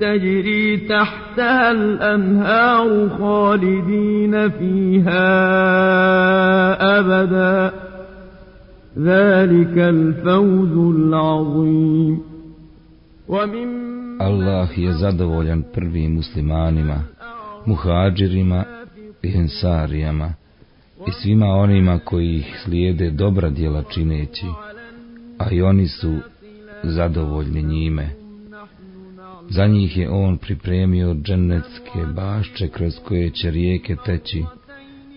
تجري تحتها الأنهار خالدين فيها أبدا ذلك الفوز العظيم ومن Allah je zadovoljan prvim muslimanima, muhađirima i ensarijama i svima onima koji ih slijede dobra djela čineći, a i oni su zadovoljni njime. Za njih je on pripremio dženecke bašče kroz koje će rijeke teći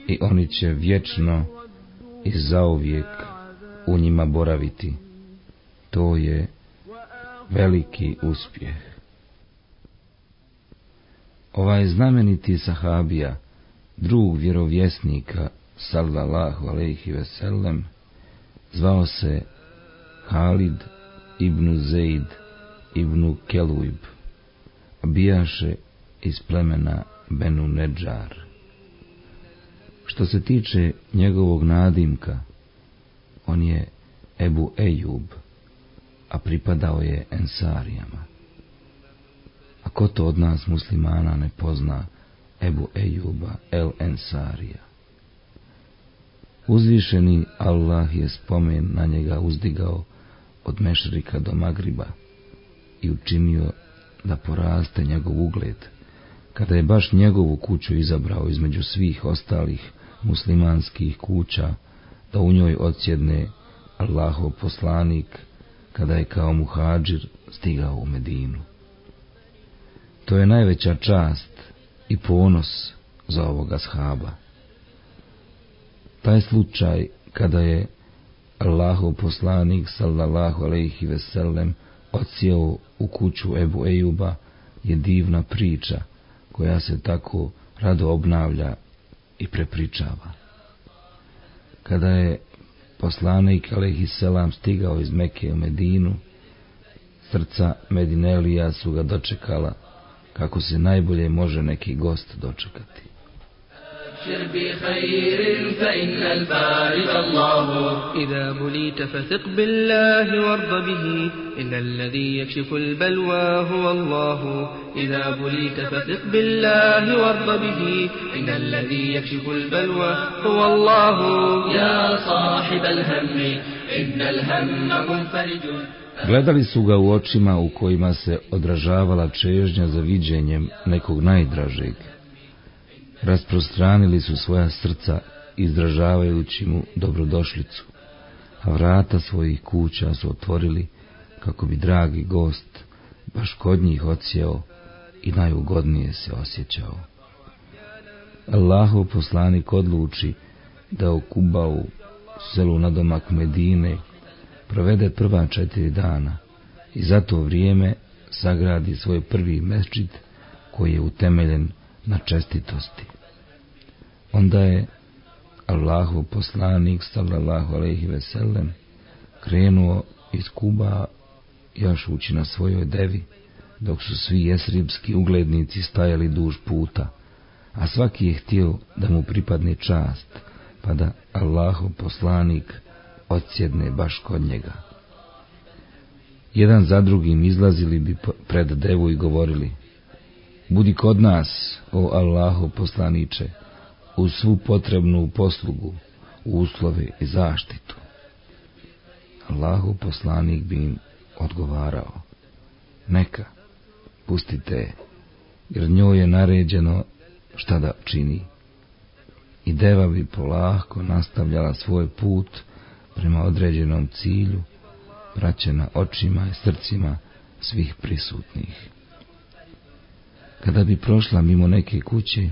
i oni će vječno i zauvijek u njima boraviti. To je veliki uspjeh. Ovaj znameniti sahabija, drug vjerovjesnika, sallallahu alaihi ve sellem, zvao se Halid ibn Zeid ibn Keluib, a bijaše iz plemena Benu Nedžar. Što se tiče njegovog nadimka, on je Ebu Ejub, a pripadao je Ensarijama. A ko to od nas muslimana ne pozna Ebu Ejuba el Ensarija? Uzvišeni Allah je spomen na njega uzdigao od Mešrika do Magriba i učinio da poraste njegov ugled, kada je baš njegovu kuću izabrao između svih ostalih muslimanskih kuća, da u njoj odsjedne Allahov poslanik, kada je kao muhađir stigao u Medinu. To je najveća čast i ponos za ovoga shaba. Taj slučaj kada je Allahov poslanik sallallahu alejhi ve sellem odsjeo u kuću Ebu Ejuba je divna priča koja se tako rado obnavlja i prepričava. Kada je poslanik alejhi selam stigao iz Mekke u Medinu, srca Medinelija su ga dočekala kako se najbolje može neki gost dočekati. أبشر بخير فإن البارد الله. إذا بليت فثق بالله وارض به إن الذي يكشف البلوى هو الله. إذا بليت فثق بالله وارض به إن الذي يكشف البلوى هو الله. يا صاحب الهم إن الهم منفرج. Gledali su ga u očima u kojima se odražavala čežnja za viđenjem nekog najdražeg. Rasprostranili su svoja srca izražavajući mu dobrodošlicu, a vrata svojih kuća su otvorili kako bi dragi gost baš kod njih odsjeo i najugodnije se osjećao. Allahov poslanik odluči da u Kubau, selu na domak Medine, provede prva četiri dana i za to vrijeme sagradi svoj prvi mesčid koji je utemeljen na čestitosti. Onda je Allahu poslanik sallallahu alejhi ve sellem krenuo iz Kuba još ući na svojoj devi, dok su svi jesribski uglednici stajali duž puta, a svaki je htio da mu pripadne čast, pa da Allahu poslanik odsjedne baš kod njega. Jedan za drugim izlazili bi pred devu i govorili, budi kod nas, o Allahu poslaniče, u svu potrebnu poslugu, uslove i zaštitu. Allahu poslanik bi im odgovarao, neka, pustite jer njoj je naređeno šta da čini. I deva bi polahko nastavljala svoj put prema određenom cilju, praćena očima i srcima svih prisutnih. Kada bi prošla mimo neke kuće,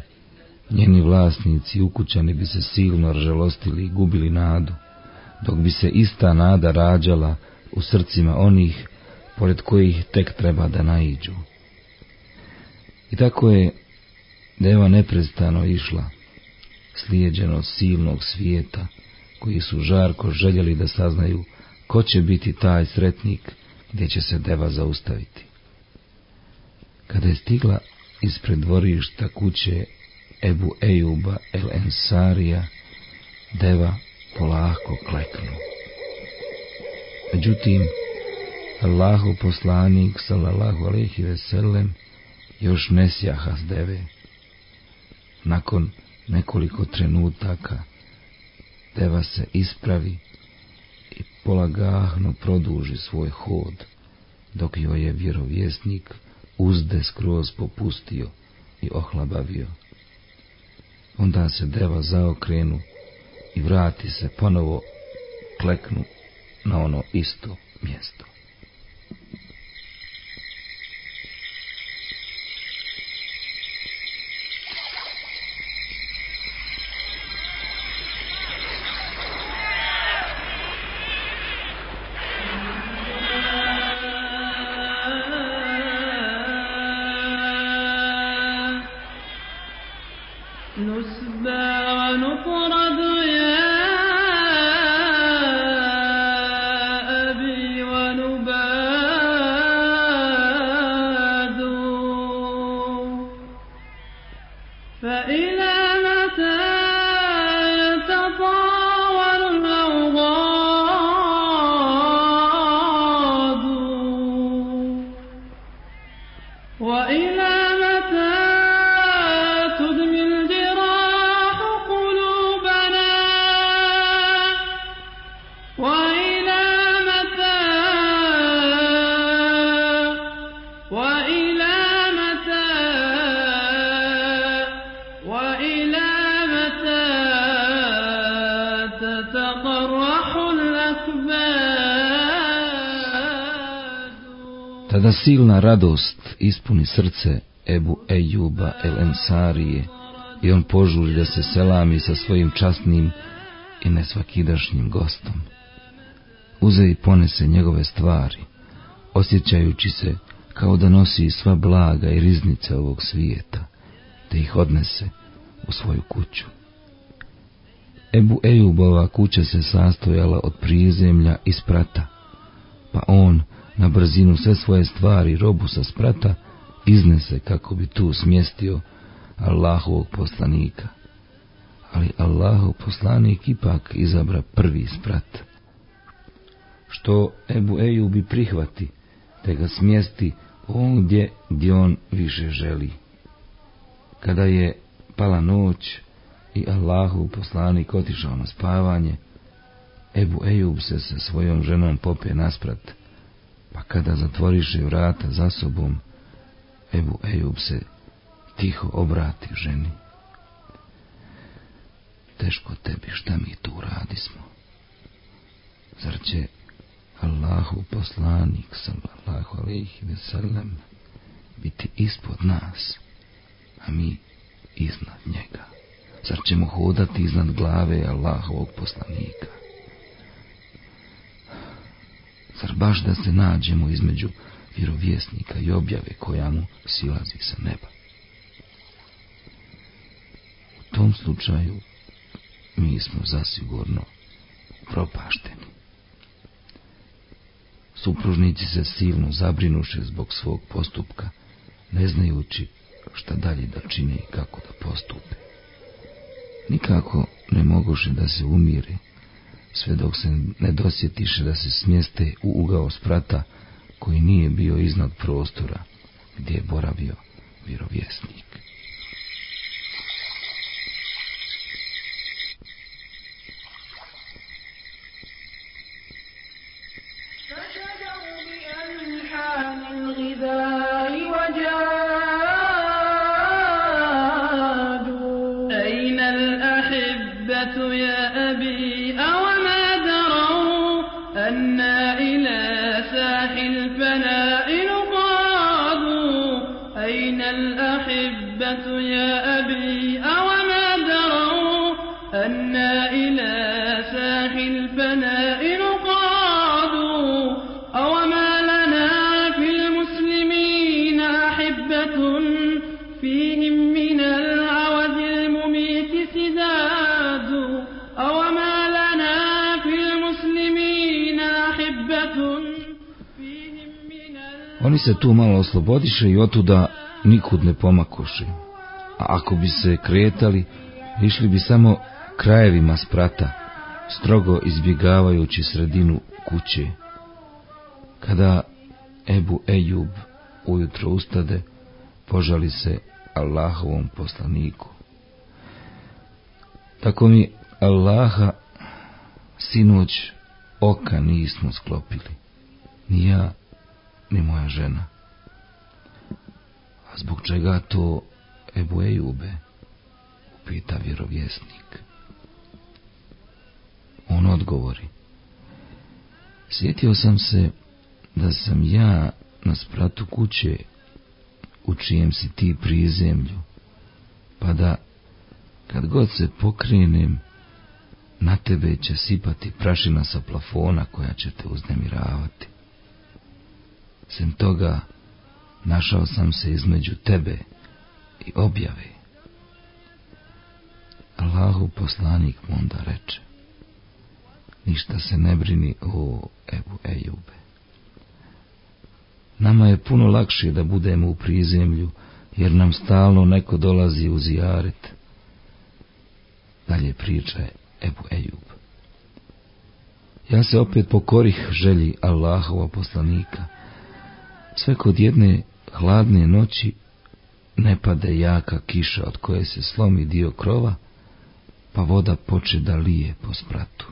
njeni vlasnici ukućani bi se silno žalostili i gubili nadu, dok bi se ista nada rađala u srcima onih pored kojih tek treba da naiđu. I tako je Deva neprestano išla, slijeđeno silnog svijeta, koji su žarko željeli da saznaju ko će biti taj sretnik gdje će se deva zaustaviti. Kada je stigla ispred dvorišta kuće Ebu Ejuba el Ensarija, deva polako kleknu. Međutim, Allahu poslanik, sallallahu alaihi veselem, još ne sjaha s deve. Nakon nekoliko trenutaka, deva se ispravi i polagahno produži svoj hod, dok joj je vjerovjesnik uzde skroz popustio i ohlabavio. Onda se deva zaokrenu i vrati se ponovo kleknu na ono isto mjesto. Silna radost ispuni srce Ebu Ejuba el Ensarije i on požuri da se selami sa svojim časnim i nesvakidašnjim gostom. Uze i ponese njegove stvari, osjećajući se kao da nosi sva blaga i riznice ovog svijeta, te ih odnese u svoju kuću. Ebu Ejubova kuća se sastojala od prizemlja i sprata, pa on na brzinu sve svoje stvari robu sa sprata iznese kako bi tu smjestio Allahovog poslanika. Ali Allahov poslanik ipak izabra prvi sprat. Što Ebu Eju bi prihvati, te ga smjesti ondje gdje on više želi. Kada je pala noć i Allahov poslanik otišao na spavanje, Ebu Ejub se sa svojom ženom popje nasprat pa kada zatvoriše vrata za sobom, Ebu Ejub se tiho obrati ženi. Teško tebi šta mi tu radismo. Zar će Allahu poslanik sallallahu alaihi ve sellem biti ispod nas, a mi iznad njega? Zar ćemo hodati iznad glave Allahovog poslanika? Zar baš da se nađemo između vjerovjesnika i objave koja mu silazi sa neba? U tom slučaju mi smo zasigurno propašteni. Supružnici se silno zabrinuše zbog svog postupka, ne znajući šta dalje da čine i kako da postupe. Nikako ne moguše da se umire sve dok se ne dosjetiše da se smjeste u ugao sprata koji nije bio iznad prostora gdje je boravio vjerovjesnik. Oni se tu malo oslobodiše i otuda nikud ne pomakoše. A ako bi se kretali, išli bi samo krajevima sprata, strogo izbjegavajući sredinu kuće. Kada Ebu Ejub ujutro ustade, požali se Allahovom poslaniku. Tako mi Allaha sinoć oka nismo sklopili, ni ja, ni moja žena. A zbog čega to Ebu Ejube? Upita vjerovjesnik. On odgovori. Sjetio sam se da sam ja na spratu kuće u čijem si ti prizemlju, pa da kad god se pokrenem, na tebe će sipati prašina sa plafona koja će te uznemiravati. Sem toga, našao sam se između tebe i objave. Allahu poslanik mu onda reče, ništa se ne brini o Ebu Ejube. Nama je puno lakše da budemo u prizemlju, jer nam stalno neko dolazi u zijaret. Dalje priča je Ebu Ejub. Ja se opet pokorih želji Allahova poslanika. Sve kod jedne hladne noći ne pade jaka kiša od koje se slomi dio krova, pa voda poče da lije po spratu.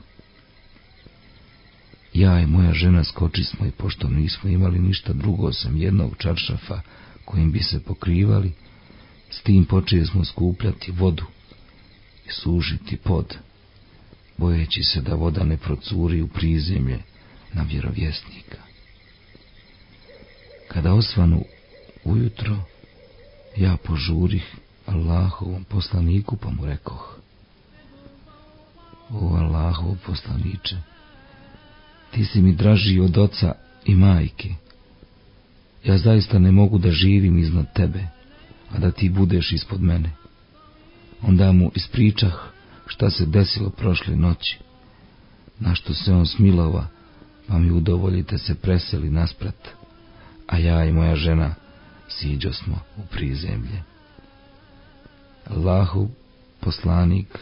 Ja i moja žena skoči smo i pošto nismo imali ništa drugo osim jednog čaršafa kojim bi se pokrivali, s tim počeli smo skupljati vodu i sužiti pod, bojeći se da voda ne procuri u prizemlje na vjerovjesnika. Kada osvanu ujutro, ja požurih Allahovom poslaniku pa mu rekoh, o Allahov poslaniče, ti si mi draži od oca i majke. Ja zaista ne mogu da živim iznad tebe, a da ti budeš ispod mene. Onda mu ispričah šta se desilo prošle noći, na što se on smilova, pa mi udovoljite se preseli nasprat, a ja i moja žena siđo smo u prizemlje. Allahu, poslanik,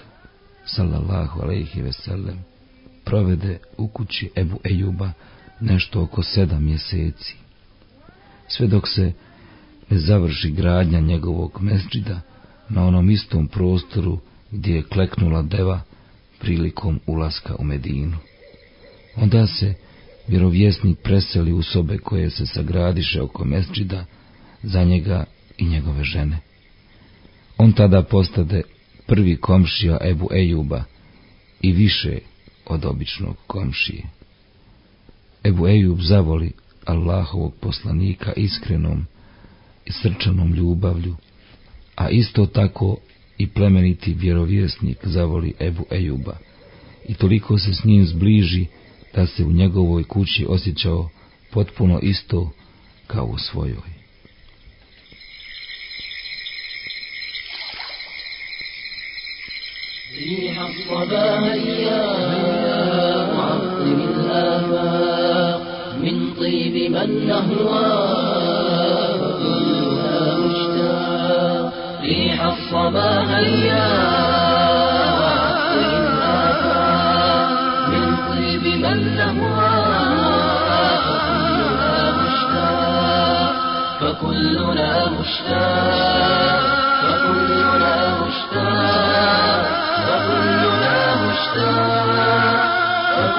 sallallahu alaihi veselem, provede u kući Ebu Ejuba nešto oko sedam mjeseci. Sve dok se ne završi gradnja njegovog mesđida na onom istom prostoru gdje je kleknula deva prilikom ulaska u Medinu. Onda se vjerovjesnik preseli u sobe koje se sagradiše oko mesđida za njega i njegove žene. On tada postade prvi komšija Ebu Ejuba i više od običnog komšije. Ebu Ejub zavoli Allahovog poslanika iskrenom i srčanom ljubavlju, a isto tako i plemeniti vjerovjesnik zavoli Ebu Ejuba i toliko se s njim zbliži da se u njegovoj kući osjećao potpuno isto kao u svojoj. ريح الصبايا معطر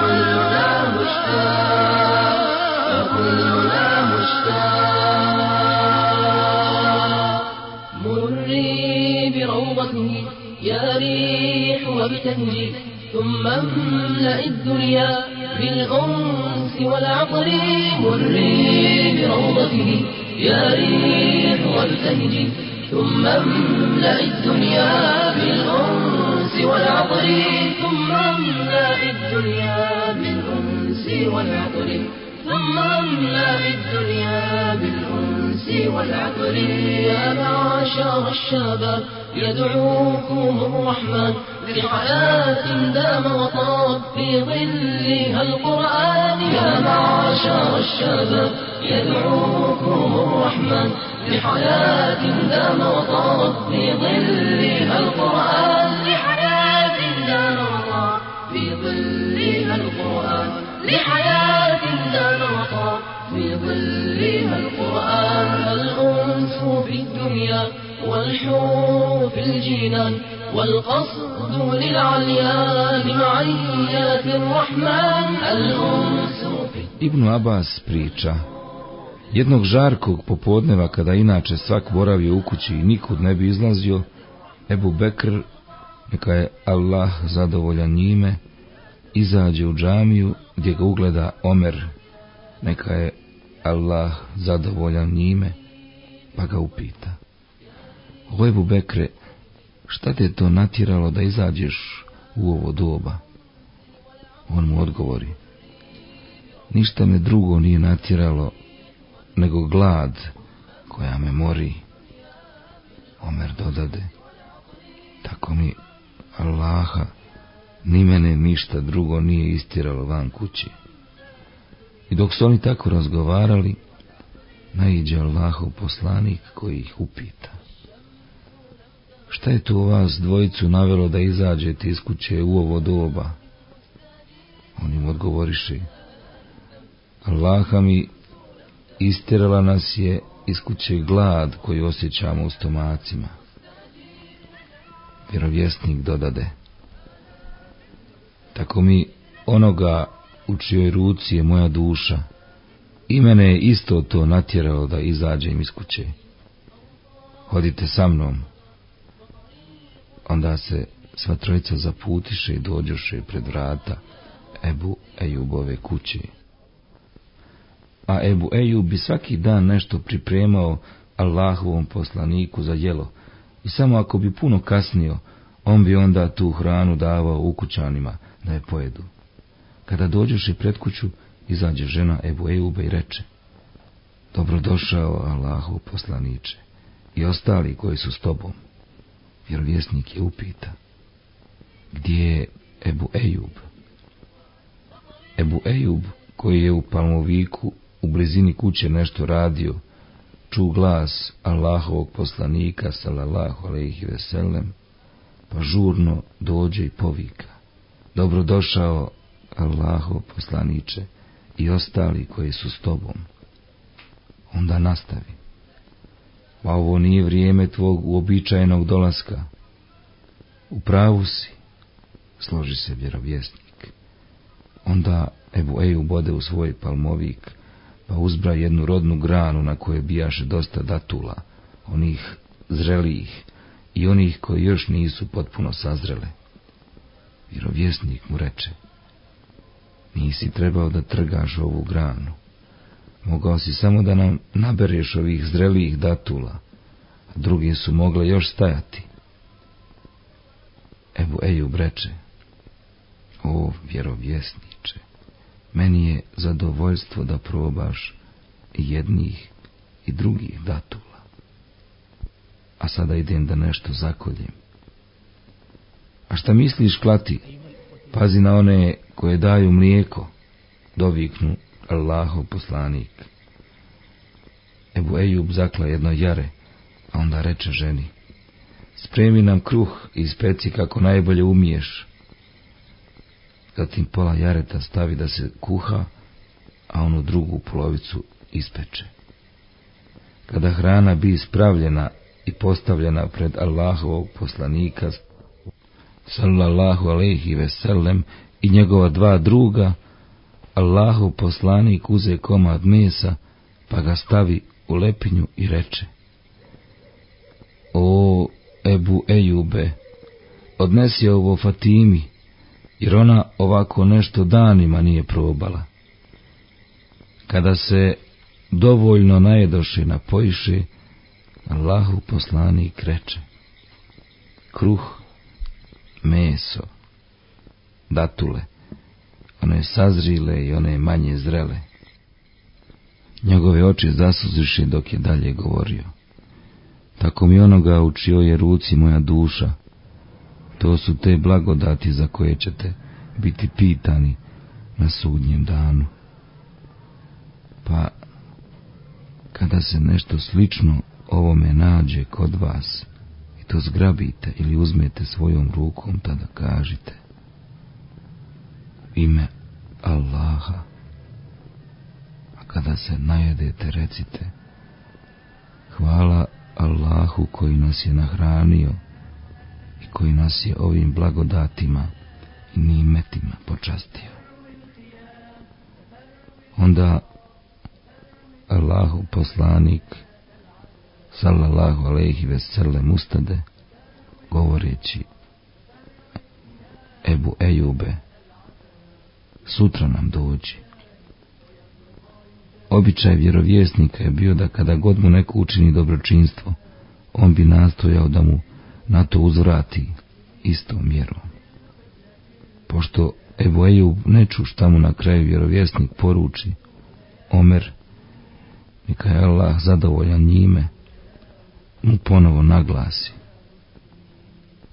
فكلنا مشتاق فكلنا مشتاق مري بروضته يا ريح وابتهجي ثم املأ الدنيا بالأنس والعطر مري بروضته يا ريح وابتهجي ثم املأ الدنيا بالأنس والعطر ثم املأ الدنيا والعطر ثم املأ الدنيا بالأنس والعطر. يا معشر الشباب يدعوكم الرحمن لحياة دام وطاب في ظلها القرآن. يا معشر الشباب يدعوكم الرحمن لحياة دام وطاب في ظلها القرآن. لحياة دام وطاب في ظلها القرآن. لحياة دام وطاب في ظلها القرآن الأنس في الدنيا والحور في الجنان والقصد للعليا لمعيات الرحمن الأنس في Ibn Abbas priča Jednog žarkog popodneva kada inače svak boravio u kući i nikud ne bi izlazio, Ebu Bekr, neka je Allah zadovoljan njime, izađe u džamiju gdje ga ugleda Omer, neka je Allah zadovoljan njime, pa ga upita. O Bekre, šta te to natjeralo da izađeš u ovo doba? On mu odgovori, ništa me drugo nije natjeralo nego glad koja me mori. Omer dodade, tako mi Allaha, ni mene ništa drugo nije istiralo van kući. I dok su oni tako razgovarali, naiđe Allahov poslanik koji ih upita. Šta je tu vas dvojicu navelo da izađete iz kuće u ovo doba? On im odgovoriše, Allaha mi istirala nas je iz kuće glad koji osjećamo u stomacima. Vjerovjesnik dodade, tako mi onoga u čijoj ruci je moja duša, i mene je isto to natjeralo da izađem iz kuće. Hodite sa mnom. Onda se sva trojica zaputiše i dođoše pred vrata Ebu Ejubove kuće. A Ebu Ejub bi svaki dan nešto pripremao Allahovom poslaniku za jelo i samo ako bi puno kasnio, on bi onda tu hranu davao ukućanima da je pojedu. Kada dođeš i pred kuću, izađe žena Ebu Ejube i reče, Dobrodošao Allahu poslaniče i ostali koji su s tobom. Vjerovjesnik je upita, gdje je Ebu Ejub? Ebu Ejub, koji je u Palmoviku u blizini kuće nešto radio, ču glas Allahovog poslanika, salallahu alaihi veselem, pa žurno dođe i povika. Dobrodošao Allahov poslaniče i ostali koji su s tobom. Onda nastavi. Pa ovo nije vrijeme tvog uobičajenog dolaska. U pravu si, složi se vjerovjesnik. Onda Ebu Eju bode u svoj palmovik, pa uzbra jednu rodnu granu na kojoj bijaše dosta datula, onih zrelijih i onih koji još nisu potpuno sazrele. Vjerovjesnik mu reče, nisi trebao da trgaš ovu granu. Mogao si samo da nam nabereš ovih zrelijih datula, a drugi su mogle još stajati. Ebu Ejub reče, o vjerovjesniče, meni je zadovoljstvo da probaš jednih i drugih datula. A sada idem da nešto zakoljem. A šta misliš, klati? Pazi na one koje daju mlijeko, doviknu Allahov poslanik. Ebu Ejub zakla jedno jare, a onda reče ženi, spremi nam kruh i ispeci kako najbolje umiješ. Zatim pola jareta stavi da se kuha, a onu drugu polovicu ispeče. Kada hrana bi ispravljena i postavljena pred Allahovog poslanika, sallallahu alaihi veselem, i njegova dva druga, Allahu poslanik uze komad mesa, pa ga stavi u lepinju i reče, O Ebu Ejube, odnesi ovo Fatimi, jer ona ovako nešto danima nije probala. Kada se dovoljno najedoše napojiše, Allahu poslanik reče, kruh, meso, datule, one sazrile i one manje zrele. Njegove oči zasuziše dok je dalje govorio. Tako mi onoga u čijoj je ruci moja duša, To su te blagodati za koje ćete biti pitani na sudnjem danu. Pa, kada se nešto slično ovome nađe kod vas i to zgrabite ili uzmete svojom rukom, tada kažite ime Allaha. A kada se najedete, recite Hvala Allahu koji nas je nahranio i koji nas je ovim blagodatima i nimetima počastio. Onda Allahu poslanik sallallahu alejhi ve sellem ustade govoreći Ebu Ejube sutra nam dođi Običaj vjerovjesnika je bio da kada god mu neko učini dobročinstvo, on bi nastojao da mu na to uzvrati istom mjerom. Pošto Ebu Ejub ne ču šta mu na kraju vjerovjesnik poruči, Omer, neka je Allah zadovoljan njime, mu ponovo naglasi.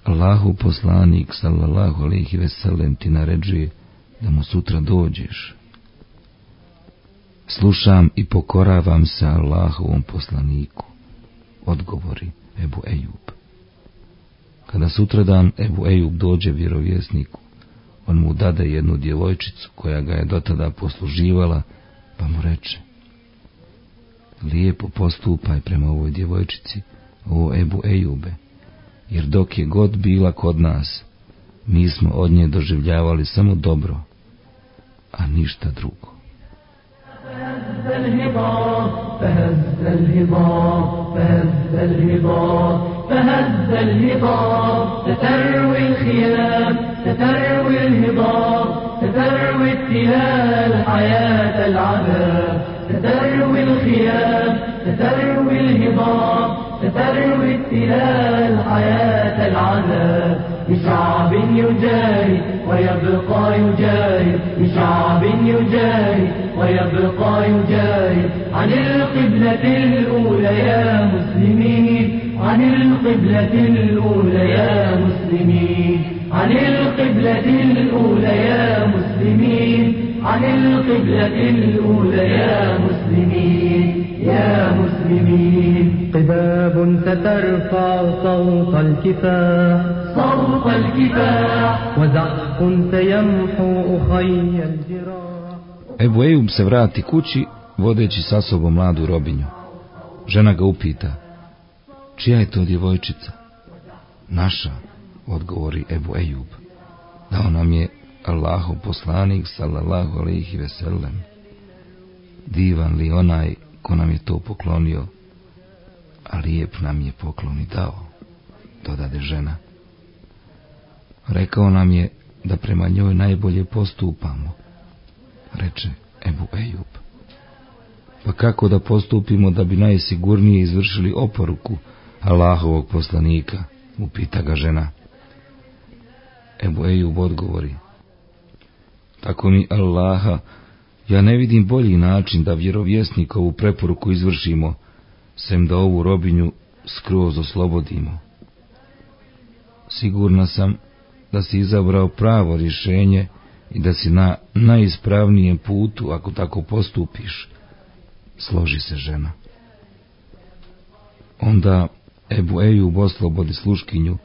Allahu poslanik, sallallahu alihi veselem, ti naređuje da mu sutra dođeš, Slušam i pokoravam se Allahovom poslaniku, odgovori Ebu Ejub. Kada sutradan Ebu Ejub dođe vjerovjesniku, on mu dade jednu djevojčicu koja ga je dotada posluživala, pa mu reče, lijepo postupaj prema ovoj djevojčici, o Ebu Ejube, jer dok je god bila kod nas, mi smo od nje doživljavali samo dobro, a ništa drugo. فهز الهضاب تتروي الخيام تتروي الهضاب تتروي التلال حياة العذاب تتروي الخيام تتروي الهضاب تتروي التلال حياة العذاب بشعب يجاهد ويبقى يجاهد. بشعب يجاهد ويبقى يجاهد. عن القبلة الأولى يا مسلمين. عن القبلة الأولى يا مسلمين. عن القبلة الأولى يا مسلمين. عن القبلة الأولى يا مسلمين. يا مسلمين قباب سترفع صوت الكفاح صوت الكفاح وزحف سيمحو أخي الجراح Ebu Ejub se vrati kući, vodeći sa sobom mladu robinju. Žena ga upita, čija je to djevojčica? Naša, odgovori Ebu Ejub. Dao nam je Allahu poslanik, sallallahu alaihi veselem. Divan li onaj ko nam je to poklonio, a lijep nam je poklon i dao, dodade žena. Rekao nam je da prema njoj najbolje postupamo, reče Ebu Ejub. Pa kako da postupimo da bi najsigurnije izvršili oporuku Allahovog poslanika, upita ga žena. Ebu Ejub odgovori, tako mi Allaha, ja ne vidim bolji način da vjerovjesnikovu preporuku izvršimo, sem da ovu robinju skroz oslobodimo. Sigurna sam da si izabrao pravo rješenje i da si na najispravnijem putu ako tako postupiš, složi se žena. Onda Ebu Ejub oslobodi sluškinju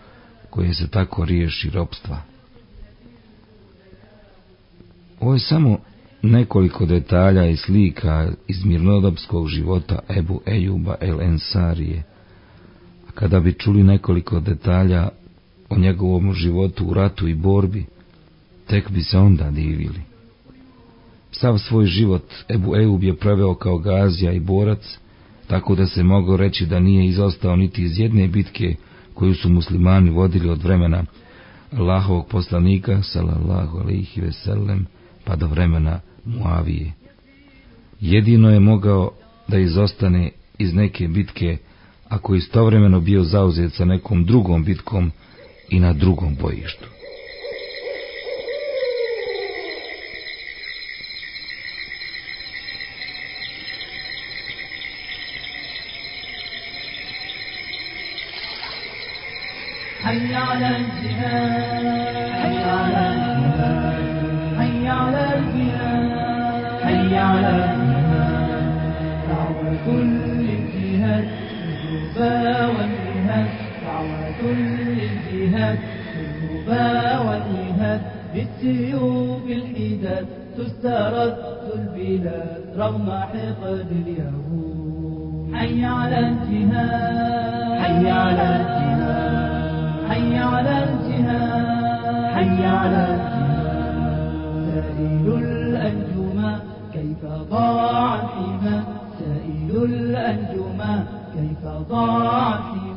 koje se tako riješi ropstva. Ovo je samo nekoliko detalja i slika iz mirnodopskog života Ebu Ejuba el Ensarije. A kada bi čuli nekoliko detalja o njegovom životu u ratu i borbi, tek bi se onda divili. Sav svoj život Ebu Ejub je preveo kao gazija i borac, tako da se moglo reći da nije izostao niti iz jedne bitke koju su muslimani vodili od vremena Allahovog poslanika, sallallahu alaihi veselem, pa do vremena Muavije. Jedino je mogao da izostane iz neke bitke, ako istovremeno bio zauzet sa nekom drugom bitkom i na drugom bojištu. حي على الجهاد بالسيوف الحداد تسترد البلاد رغم حقد اليهود. حي على الجهاد. حي على الجهاد. حي على الجهاد. حي على الجهاد سائل الأنجما كيف ضاع الحمى سائل الأنجما كيف ضاع الحمى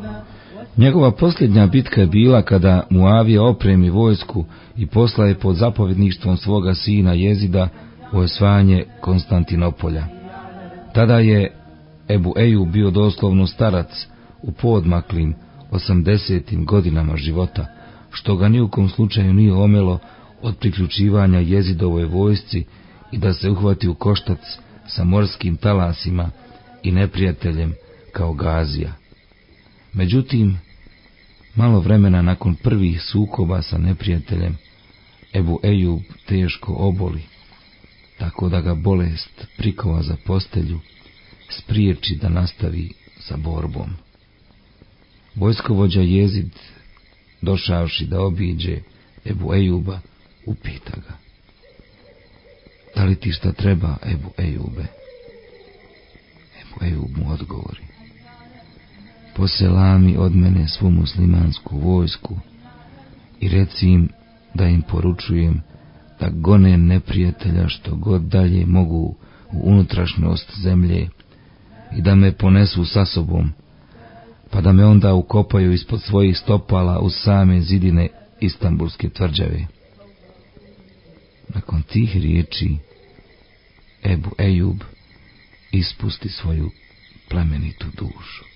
Njegova posljednja bitka je bila kada Muavija opremi vojsku i poslaje pod zapovjedništvom svoga sina Jezida u osvajanje Konstantinopolja. Tada je Ebu Eju bio doslovno starac u podmaklim osamdesetim godinama života, što ga ni u slučaju nije omelo od priključivanja jezidovoj vojsci i da se uhvati u koštac sa morskim talasima i neprijateljem kao Gazija. Međutim, malo vremena nakon prvih sukoba sa neprijateljem, Ebu Ejub teško oboli, tako da ga bolest prikova za postelju, spriječi da nastavi sa borbom. Vojskovođa Jezid, došavši da obiđe Ebu Ejuba, upita ga. Da li ti šta treba, Ebu Ejube? Ebu Ejub mu odgovori. Poselami od mene svu muslimansku vojsku i reci im da im poručujem da gone neprijatelja što god dalje mogu u unutrašnjost zemlje i da me ponesu sa sobom, pa da me onda ukopaju ispod svojih stopala u same zidine Istanbulske tvrđave. Nakon tih riječi Ebu Ejub ispusti svoju plemenitu dušu.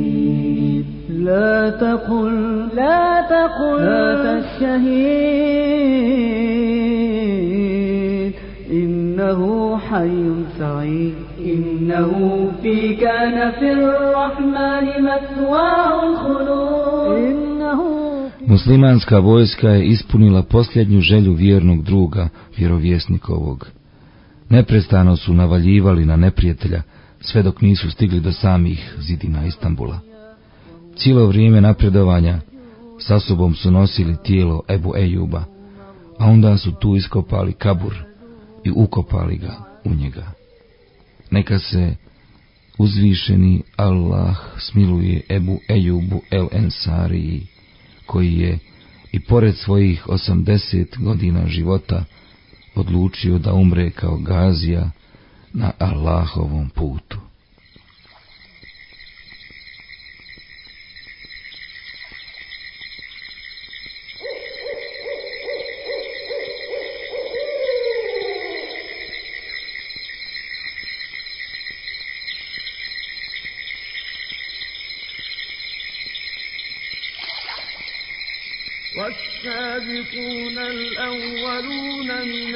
لا تقل لا تقل مات الشهيد إنه حي سعيد إنه في كان في الرحمن مثواه الخلود إنه Muslimanska vojska je ispunila posljednju želju vjernog druga, vjerovjesnikovog. Neprestano su navaljivali na neprijatelja, sve dok nisu stigli do samih zidina Istambula. Cijelo vrijeme napredovanja sa sobom su nosili tijelo Ebu Ejuba, a onda su tu iskopali kabur i ukopali ga u njega. Neka se uzvišeni Allah smiluje Ebu Ejubu El Ensariji, koji je i pored svojih osamdeset godina života odlučio da umre kao gazija na Allahovom putu.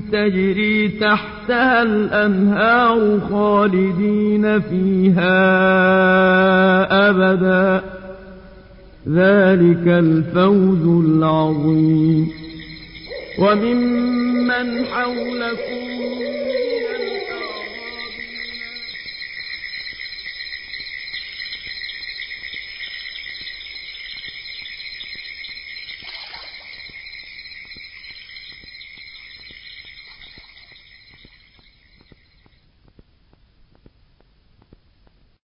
تجري تحتها الأنهار خالدين فيها أبدا. ذلك الفوز العظيم. وممن حولكم